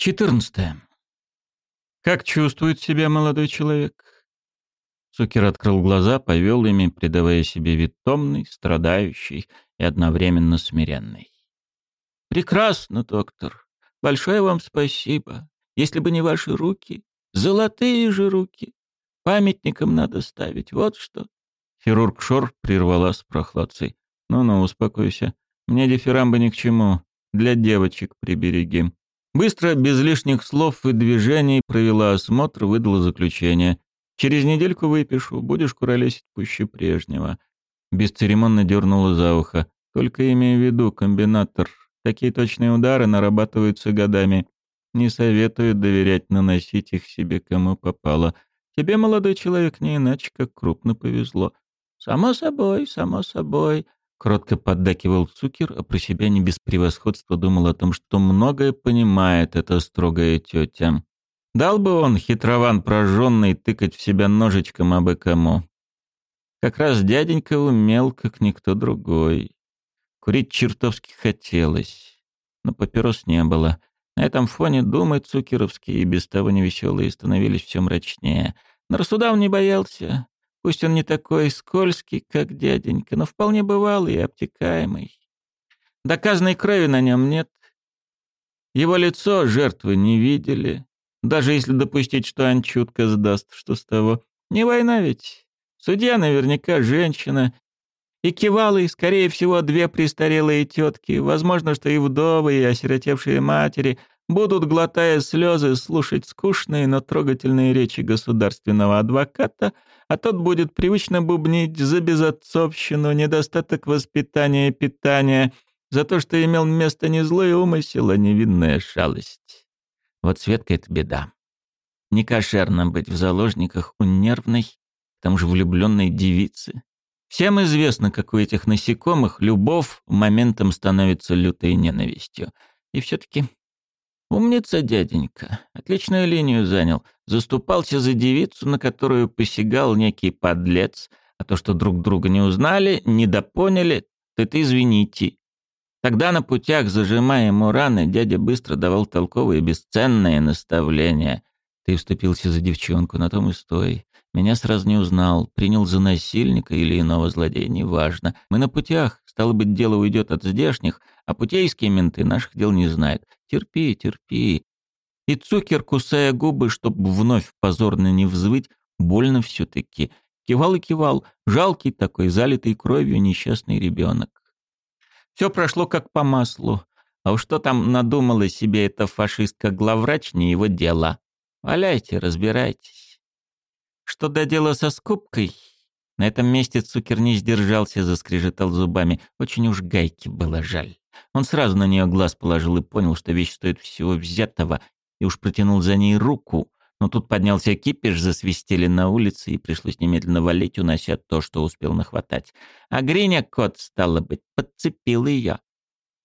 14. Как чувствует себя молодой человек? Цукер открыл глаза, повел ими, придавая себе вид томный, страдающий и одновременно смиренный. «Прекрасно, доктор. Большое вам спасибо. Если бы не ваши руки, золотые же руки. Памятником надо ставить, вот что». Хирург Шор прервала с прохладцей. «Ну-ну, успокойся. Мне дифирамбы ни к чему. Для девочек приберегим». Быстро, без лишних слов и движений, провела осмотр, выдала заключение. Через недельку выпишу, будешь куролесить пуще прежнего. Бесцеремонно дернула за ухо. Только имею в виду, комбинатор. Такие точные удары нарабатываются годами. Не советую доверять наносить их себе кому попало. Тебе, молодой человек, не иначе, как крупно повезло. Само собой, само собой. Кротко поддакивал Цукер, а про себя не без превосходства думал о том, что многое понимает эта строгая тетя. Дал бы он, хитрован прожженный, тыкать в себя ножичком абы кому. Как раз дяденька умел, как никто другой. Курить чертовски хотелось, но папирос не было. На этом фоне думы цукеровские и без того невеселые становились все мрачнее. Но рассуда он не боялся. Пусть он не такой скользкий, как дяденька, но вполне бывалый и обтекаемый. Доказанной крови на нем нет. Его лицо жертвы не видели. Даже если допустить, что Анчутка сдаст, что с того? Не война ведь. Судья наверняка женщина. И кивалы, скорее всего, две престарелые тетки. Возможно, что и вдовы, и осиротевшие матери будут, глотая слезы, слушать скучные, но трогательные речи государственного адвоката, а тот будет привычно бубнить за безотцовщину, недостаток воспитания и питания, за то, что имел место не злой умысел, а невинная шалость. Вот Светка — это беда. Не кошерно быть в заложниках у нервной, к тому же влюбленной девицы. Всем известно, как у этих насекомых любовь моментом становится лютой ненавистью. И все-таки умница дяденька. Отличную линию занял. Заступался за девицу, на которую посягал некий подлец. А то, что друг друга не узнали, недопоняли, то это извините. Тогда на путях, зажимая ему раны, дядя быстро давал толковые бесценные наставления. Ты вступился за девчонку, на том и стой. Меня сразу не узнал, принял за насильника или иного злодея, неважно. Мы на путях, стало быть, дело уйдет от здешних, а путейские менты наших дел не знают. Терпи, терпи. И Цукер, кусая губы, чтобы вновь позорно не взвыть, больно все-таки. Кивал и кивал, жалкий такой, залитый кровью несчастный ребенок. Все прошло как по маслу. А уж что там надумала себе эта фашистка-главврач, не его дело. Валяйте, разбирайтесь. Что до дела со скупкой? На этом месте Цукер не сдержался, заскрежетал зубами. Очень уж гайки было жаль. Он сразу на нее глаз положил и понял, что вещь стоит всего взятого, и уж протянул за ней руку, но тут поднялся кипиш, засвистели на улице, и пришлось немедленно валить, унося то, что успел нахватать. А Гриня кот, стало быть, подцепил ее.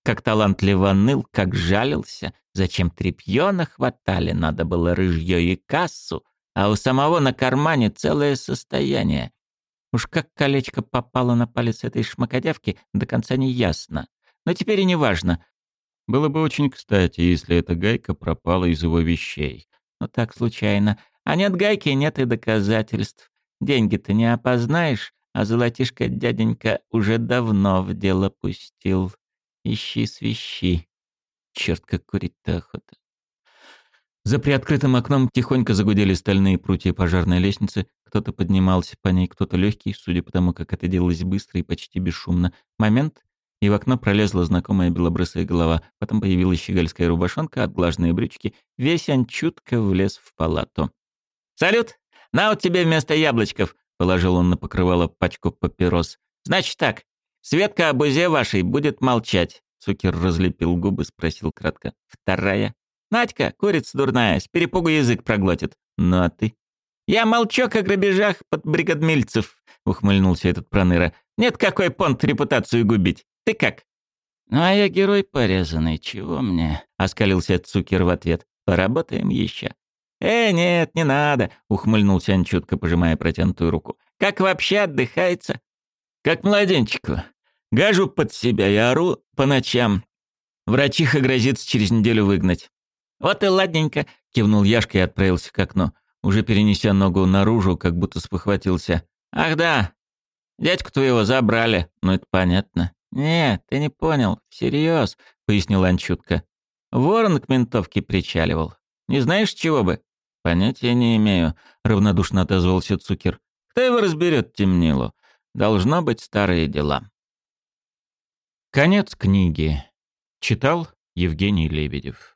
Как талантливо ныл, как жалился. Зачем тряпье нахватали, надо было рыжье и кассу, а у самого на кармане целое состояние. Уж как колечко попало на палец этой шмакодявки, до конца не ясно. Но теперь и не важно. Было бы очень кстати, если эта гайка пропала из его вещей. Но так случайно. А нет гайки, нет и доказательств. Деньги-то не опознаешь, а золотишко дяденька уже давно в дело пустил. Ищи свищи. Черт, как курить-то охота. За приоткрытым окном тихонько загудели стальные прутья пожарной лестницы. Кто-то поднимался по ней, кто-то легкий, судя по тому, как это делалось быстро и почти бесшумно. Момент, и в окно пролезла знакомая белобрысая голова. Потом появилась щегольская рубашонка, отглаженные брючки. Весь он чутко влез в палату. «Салют! На вот тебе вместо яблочков!» — положил он на покрывало пачку папирос. «Значит так, Светка о бузе вашей будет молчать». Цукер разлепил губы, спросил кратко. «Вторая?» «Надька, курица дурная, с перепугу язык проглотит. Ну а ты?» «Я молчу о грабежах под бригадмильцев», — ухмыльнулся этот проныра. «Нет какой понт репутацию губить. Ты как?» «Ну, а я герой порезанный, чего мне?» — оскалился Цукер в ответ. «Поработаем еще». «Э, нет, не надо», — ухмыльнулся он чутко, пожимая протянутую руку. «Как вообще отдыхается?» «Как младенчику. Гажу под себя и ору по ночам. Врачиха грозится через неделю выгнать». «Вот и ладненько», — кивнул Яшка и отправился к окну, уже перенеся ногу наружу, как будто спохватился. «Ах да, дядьку твоего забрали, ну это понятно». «Нет, ты не понял, всерьез», — пояснил Анчутка. «Ворон к ментовке причаливал. Не знаешь, чего бы?» «Понятия не имею», — равнодушно отозвался Цукер. «Кто его разберет, темнилу? Должно быть старые дела». Конец книги. Читал Евгений Лебедев.